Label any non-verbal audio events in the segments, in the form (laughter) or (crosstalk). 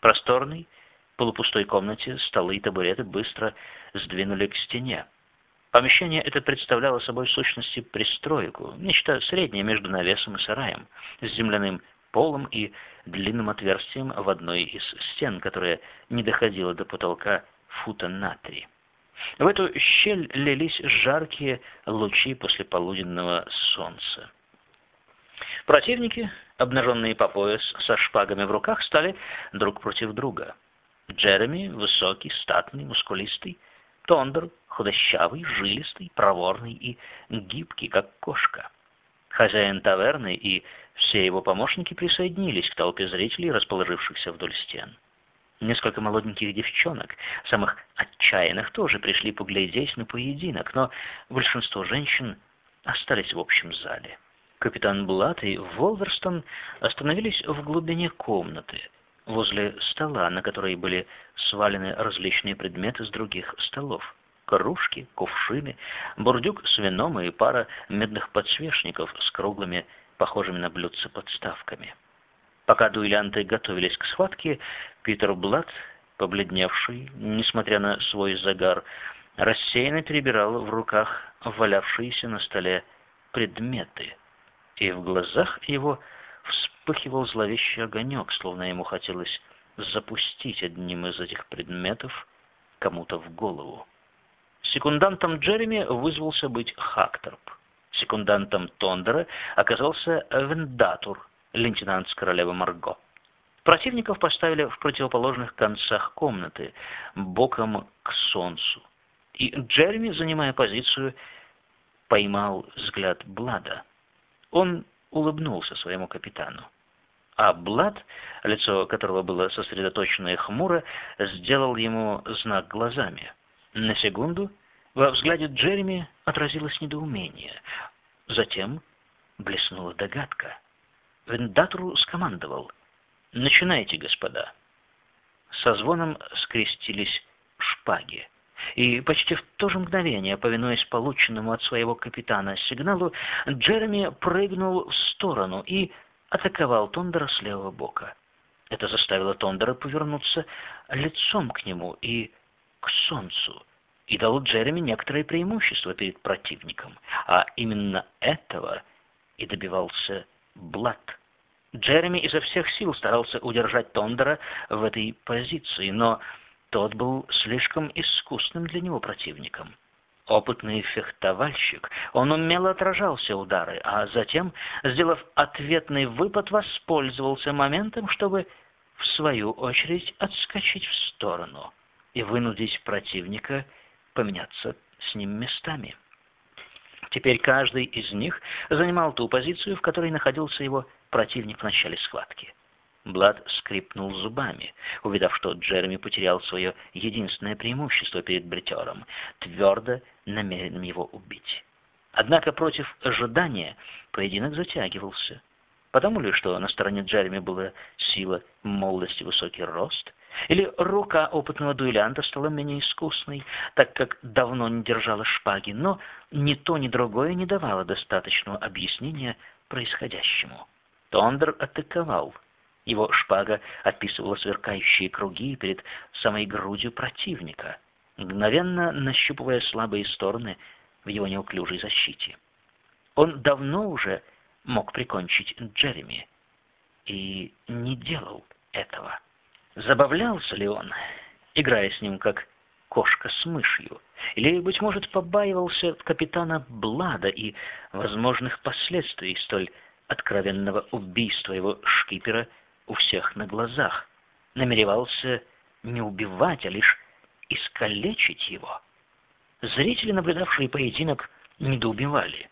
просторной, полупустой комнате столы и табуреты быстро сдвинули к стене. Помещение это представляло собой в сущности пристройку, нечто среднее между навесом и сараем, с земляным полом и длинным отверстием в одной из стен, которая не доходила до потолка фута на три. В эту щель лились жаркие лучи после полуденного солнца. Противники, обнаженные по пояс, со шпагами в руках, стали друг против друга. Джереми, высокий, статный, мускулистый, Тондер, худощавый, жилистый, проворный и гибкий, как кошка. Хозяин таверны и все его помощники присоединились к толпе зрителей, расположившихся вдоль стен. Несколько молоденьких девчонок, самых отчаянных, тоже пришли поглядеть на поединок, но большинство женщин остались в общем зале. Капитан Блат и Волверстон остановились в глубине комнаты, возле стола, на которой были свалены различные предметы с других столов. Кружки, кувшины, бурдюк с вином и пара медных подсвечников с круглыми, похожими на блюдца подставками. Пока дуэлянты готовились к схватке, Питер Блад, побледневший, несмотря на свой загар, рассеянно перебирал в руках валявшиеся на столе предметы, и в глазах его вспыхивал зловещий огонек, словно ему хотелось запустить одним из этих предметов кому-то в голову. Секундантом Джереми вызвался быть Хакторп. Секундантом Тондера оказался Вендатур, лейтенант с королевы Марго. Противников поставили в противоположных концах комнаты, боком к солнцу. И Джереми, занимая позицию, поймал взгляд Блада. Он улыбнулся своему капитану. А Блад, лицо которого было сосредоточено и хмуро, сделал ему знак глазами. На секунду во взгляде Джереми отразилось недоумение. Затем блеснула догадка. Вендатору скомандовал «Начинайте, господа». Со звоном скрестились шпаги. И почти в то же мгновение, повинуясь полученному от своего капитана сигналу, Джереми прыгнул в сторону и атаковал Тондера с левого бока. Это заставило Тондера повернуться лицом к нему и к солнцу, и дало Джереми некоторое преимущество перед противником, а именно этого и добивался Блад. Джереми изо всех сил старался удержать Тондера в этой позиции, но тот был слишком искусным для него противником. Опытный фехтовальщик, он умело отражал все удары, а затем, сделав ответный выпад, воспользовался моментом, чтобы, в свою очередь, отскочить в сторону и вынудить противника поменяться с ним местами. Теперь каждый из них занимал ту позицию, в которой находился его противник в начале схватки. Блад скрипнул зубами, увидав, что Джереми потерял свое единственное преимущество перед бритером, твердо намеренным его убить. Однако против ожидания поединок затягивался. Потому ли, что на стороне Джереми была сила, молодость и высокий рост, или рука опытного дуэлянта стала менее искусной, так как давно не держала шпаги, но ни то, ни другое не давало достаточного объяснения происходящему. Тондер атаковал, его шпага описывала сверкающие круги перед самой грудью противника, мгновенно нащупывая слабые стороны в его неуклюжей защите. Он давно уже мог прикончить Джереми и не делал этого. Забавлялся ли он, играя с ним как кошка с мышью, или, быть может, побаивался капитана Блада и возможных последствий столь откровенного убийства его шкипера у всех на глазах, намеревался не убивать, а лишь искалечить его. Зрители, наблюдавшие поединок, недоубивали.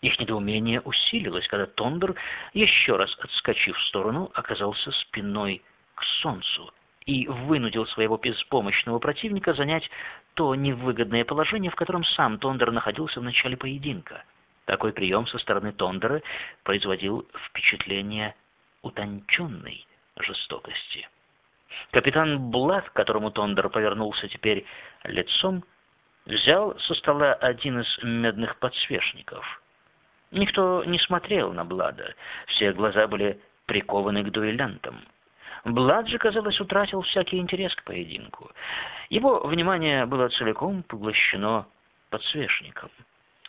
Их недоумение усилилось, когда Тондер, еще раз отскочив в сторону, оказался спиной к солнцу и вынудил своего беспомощного противника занять то невыгодное положение, в котором сам Тондер находился в начале поединка. Такой прием со стороны Тондера производил впечатление утонченной жестокости. Капитан Блад, к которому Тондер повернулся теперь лицом, взял со стола один из медных подсвечников. Никто не смотрел на Блада, все глаза были прикованы к дуэлянтам. Блад же, казалось, утратил всякий интерес к поединку. Его внимание было целиком поглощено подсвечником.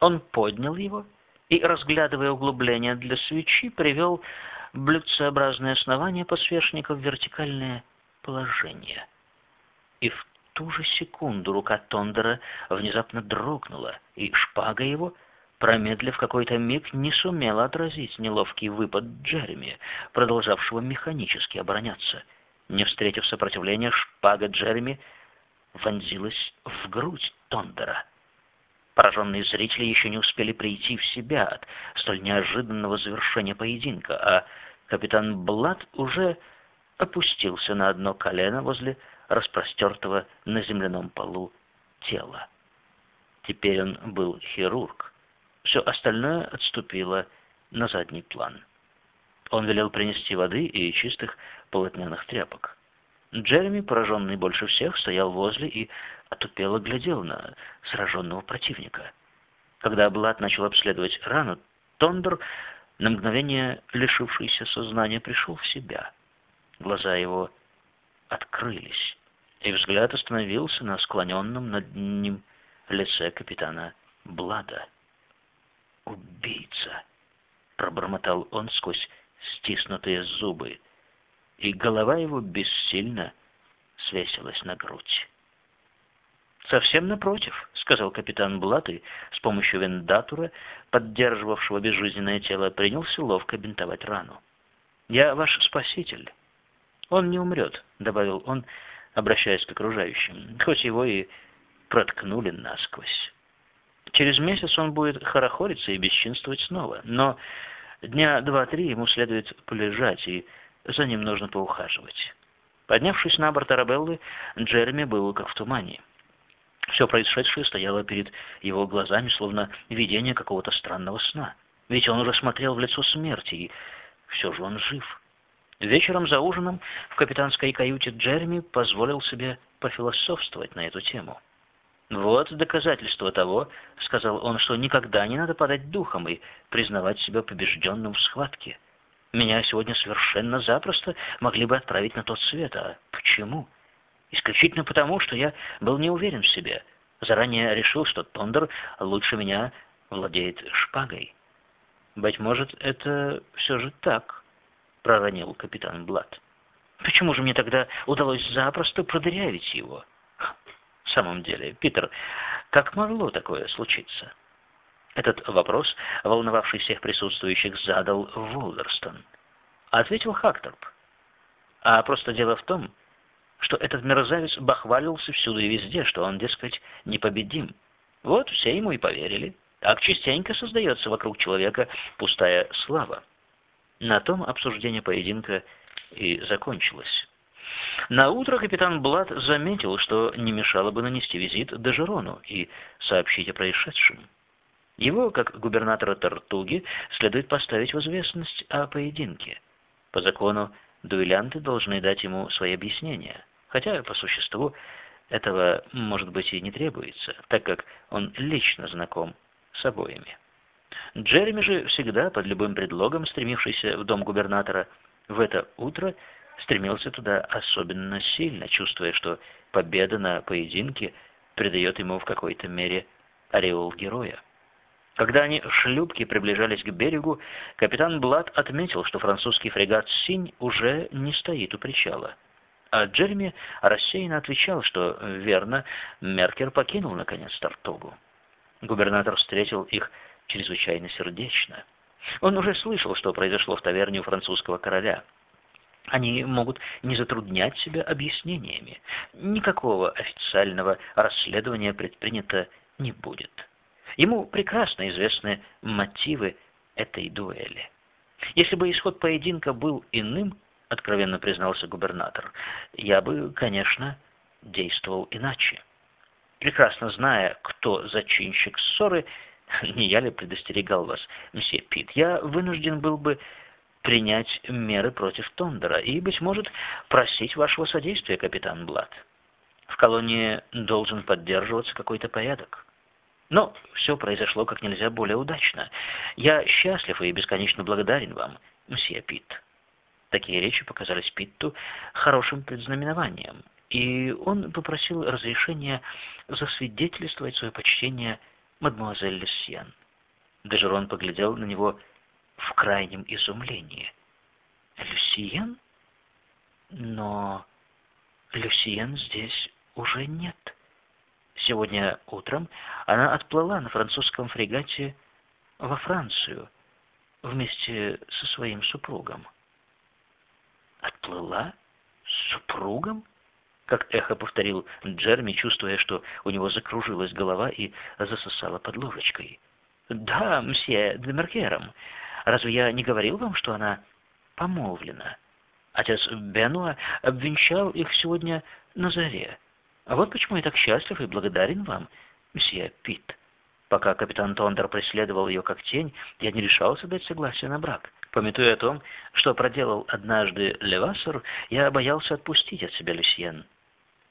Он поднял его и, разглядывая углубление для свечи, привел блюдцеобразное основание подсвечника в вертикальное положение. И в ту же секунду рука Тондера внезапно дрогнула, и шпага его, промедлив какой-то миг, не сумела отразить неловкий выпад Джереми, продолжавшего механически обороняться. Не встретив сопротивления, шпага Джереми вонзилась в грудь Тондера. Пораженные зрители еще не успели прийти в себя от столь неожиданного завершения поединка, а капитан Блад уже опустился на одно колено возле распростертого на земляном полу тела. Теперь он был хирург. Все остальное отступило на задний план. Он велел принести воды и чистых полотняных тряпок. Джереми, пораженный больше всех, стоял возле и отупело глядел на сраженного противника. Когда Блад начал обследовать рану, Тондер, на мгновение лишившийся сознания, пришел в себя. Глаза его открылись, и взгляд остановился на склоненном над ним лице капитана Блада. «Убийца!» — пробормотал он сквозь стиснутые зубы и голова его бессильно свесилась на грудь. «Совсем напротив», — сказал капитан Блат и с помощью вендатура, поддерживавшего безжизненное тело, принялся ловко бинтовать рану. «Я ваш спаситель. Он не умрет», — добавил он, обращаясь к окружающим, хоть его и проткнули насквозь. Через месяц он будет хорохориться и бесчинствовать снова, но дня два-три ему следует полежать и за ним нужно поухаживать. Поднявшись на борт Арабеллы, Джереми был как в тумане. Все происшедшее стояло перед его глазами, словно видение какого-то странного сна. Ведь он уже смотрел в лицо смерти, и все же он жив. Вечером за ужином в капитанской каюте Джереми позволил себе пофилософствовать на эту тему. «Вот доказательство того, — сказал он, — что никогда не надо падать духом и признавать себя побежденным в схватке». Меня сегодня совершенно запросто могли бы отправить на тот свет. А почему? Исключительно потому, что я был не уверен в себе. Заранее решил, что Тондер лучше меня владеет шпагой. «Быть может, это все же так», — проронил капитан Блад. «Почему же мне тогда удалось запросто продырявить его?» «В самом деле, Питер, как могло такое случиться?» Этот вопрос, волновавший всех присутствующих, задал Волверстон. Ответил Хакторп. А просто дело в том, что этот мерзавец бахвалился всюду и везде, что он, дескать, непобедим. Вот все ему и поверили. Так частенько создается вокруг человека пустая слава. На том обсуждение поединка и закончилось. На утро капитан Блад заметил, что не мешало бы нанести визит Дежерону и сообщить о происшедшем. Его, как губернатора Тартуги, следует поставить в известность о поединке. По закону дуэлянты должны дать ему свои объяснения, хотя по существу этого, может быть, и не требуется, так как он лично знаком с обоими. Джереми же всегда, под любым предлогом, стремившийся в дом губернатора, в это утро стремился туда особенно сильно, чувствуя, что победа на поединке придает ему в какой-то мере ореол героя. Когда они в шлюпке приближались к берегу, капитан Блад отметил, что французский фрегат «Синь» уже не стоит у причала. А Джереми рассеянно отвечал, что, верно, Меркер покинул, наконец, Тартогу. Губернатор встретил их чрезвычайно сердечно. Он уже слышал, что произошло в таверне у французского короля. Они могут не затруднять себя объяснениями. Никакого официального расследования предпринято не будет. Ему прекрасно известны мотивы этой дуэли. Если бы исход поединка был иным, откровенно признался губернатор, я бы, конечно, действовал иначе. Прекрасно зная, кто зачинщик ссоры, (laughs) не я ли предостерегал вас, месье Пит, я вынужден был бы принять меры против Тондера и, быть может, просить вашего содействия, капитан Блад. В колонии должен поддерживаться какой-то порядок. Но все произошло как нельзя более удачно. Я счастлив и бесконечно благодарен вам, мсье Пит. Такие речи показались Питту хорошим предзнаменованием, и он попросил разрешения засвидетельствовать свое почтение мадемуазель Люсьен. Дежерон поглядел на него в крайнем изумлении. «Люсьен? Но Люсьен здесь уже нет». Сегодня утром она отплыла на французском фрегате во Францию вместе со своим супругом. «Отплыла? С супругом?» Как эхо повторил Джерми, чувствуя, что у него закружилась голова и засосала под ложечкой. «Да, мсье Демеркером. Разве я не говорил вам, что она помолвлена? Отец Бенуа обвенчал их сегодня на заре». А вот почему я так счастлив и благодарен вам, месье Пит. Пока капитан Тондер преследовал ее как тень, я не решался дать согласие на брак. Пометуя о том, что проделал однажды Левассер, я боялся отпустить от себя Люсьен.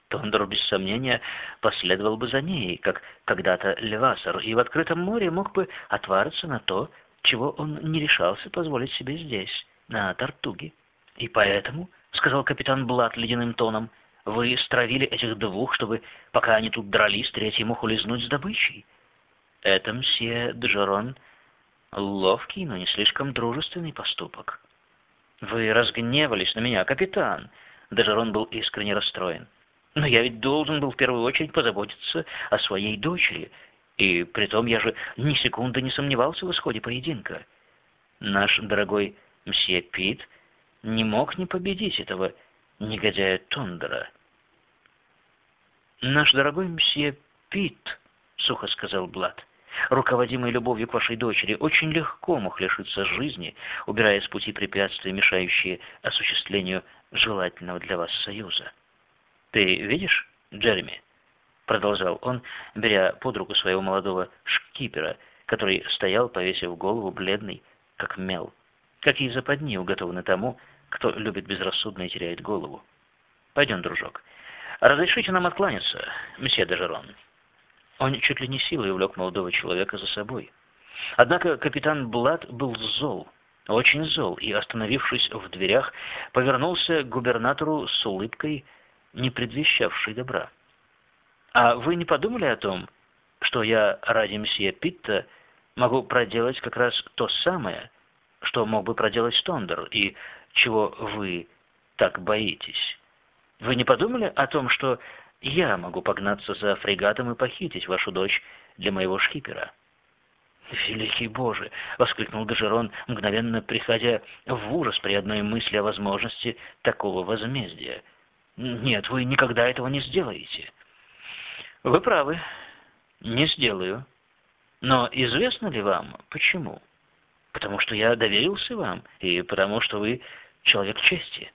Тондер, без сомнения, последовал бы за ней, как когда-то Левассер, и в открытом море мог бы отвариться на то, чего он не решался позволить себе здесь, на Тартуге. И поэтому, — сказал капитан Блат ледяным тоном, — вы стравили этих двух, чтобы, пока они тут дрались, третий мог улизнуть с добычей. Это, мсье Джерон, ловкий, но не слишком дружественный поступок. Вы разгневались на меня, капитан. Дежерон был искренне расстроен. Но я ведь должен был в первую очередь позаботиться о своей дочери, и притом я же ни секунды не сомневался в исходе поединка. Наш дорогой мсье Пит не мог не победить этого негодяя Тондера. «Наш дорогой мсье Пит», — сухо сказал Блад, руководимый любовью к вашей дочери, очень легко мог лишиться жизни, убирая с пути препятствия, мешающие осуществлению желательного для вас союза. «Ты видишь, Джереми?» — продолжал он, беря под руку своего молодого шкипера, который стоял, повесив голову, бледный, как мел. Какие западни уготованы тому, кто любит безрассудно и теряет голову. Пойдем, дружок. Разрешите нам откланяться, месье Дежерон. Он чуть ли не силой увлек молодого человека за собой. Однако капитан Блад был зол, очень зол, и, остановившись в дверях, повернулся к губернатору с улыбкой, не предвещавшей добра. «А вы не подумали о том, что я ради мсье Питта могу проделать как раз то самое, что мог бы проделать Стондер, и чего вы так боитесь? Вы не подумали о том, что я могу погнаться за фрегатом и похитить вашу дочь для моего шкипера?» «Великий Боже!» — воскликнул Дежерон, мгновенно приходя в ужас при одной мысли о возможности такого возмездия. «Нет, вы никогда этого не сделаете». «Вы правы. Не сделаю. Но известно ли вам, почему?» Потому что я доверился вам, и потому что вы человек чести.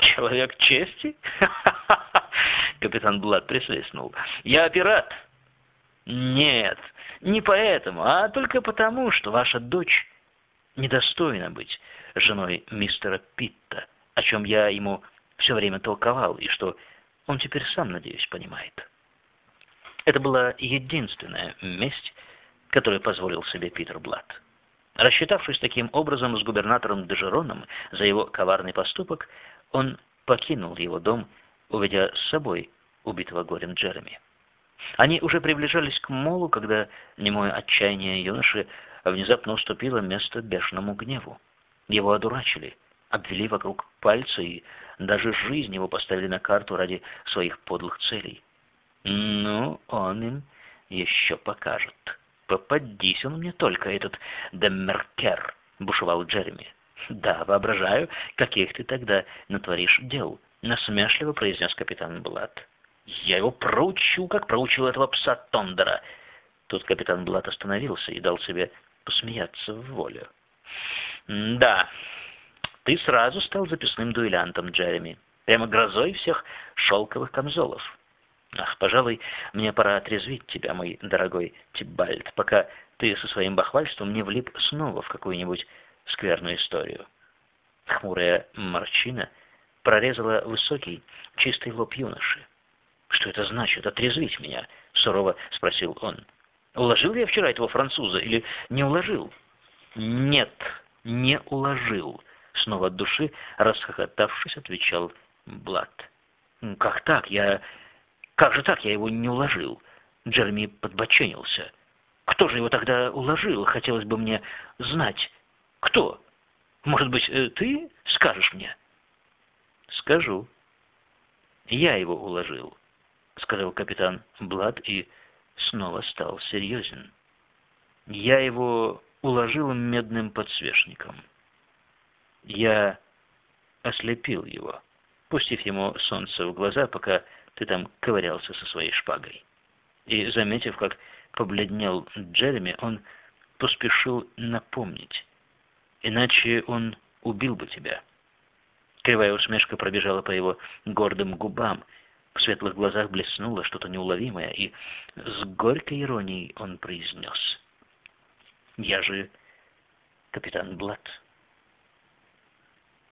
Человек чести? (laughs) Капитан Блад присвистнул. Я пират. Нет, не поэтому, а только потому, что ваша дочь недостойна быть женой мистера Питта, о чем я ему все время толковал, и что он теперь сам, надеюсь, понимает. Это была единственная месть, которую позволил себе Питер Блад. Рассчитавшись таким образом с губернатором Дежероном за его коварный поступок, он покинул его дом, уведя с собой убитого горем Джереми. Они уже приближались к молу, когда немое отчаяние юноши внезапно уступило место бешеному гневу. Его одурачили, обвели вокруг пальца и даже жизнь его поставили на карту ради своих подлых целей. Ну, он им еще покажет. «Попадись он мне только, этот Деммеркер», — бушевал Джереми. «Да, воображаю, каких ты тогда натворишь дел», — насмешливо произнес капитан Блад. «Я его проучу, как проучил этого пса Тондера». Тут капитан Блад остановился и дал себе посмеяться в волю. «Да, ты сразу стал записным дуэлянтом, Джереми, прямо грозой всех шелковых камзолов». Ах, пожалуй, мне пора отрезвить тебя, мой дорогой Тибальд, пока ты со своим бахвальством не влип снова в какую-нибудь скверную историю. Хмурая морщина прорезала высокий, чистый лоб юноши. «Что это значит, отрезвить меня?» — сурово спросил он. «Уложил я вчера этого француза или не уложил?» «Нет, не уложил», — Снова от души, расхохотавшись, отвечал Блад. «Как так? Я... Как же так? Я его не уложил?» Джереми подбоченился. «Кто же его тогда уложил? Хотелось бы мне знать. Кто? Может быть, э, ты скажешь мне?» «Скажу. Я его уложил», — сказал капитан Блад и снова стал серьезен. «Я его уложил медным подсвечником. Я ослепил его, пустив ему солнце в глаза, пока ты там ковырялся со своей шпагой. И, заметив, как побледнел Джереми, он поспешил напомнить. Иначе он убил бы тебя. Кривая усмешка пробежала по его гордым губам. В светлых глазах блеснуло что-то неуловимое, и с горькой иронией он произнес. «Я же капитан Блатт».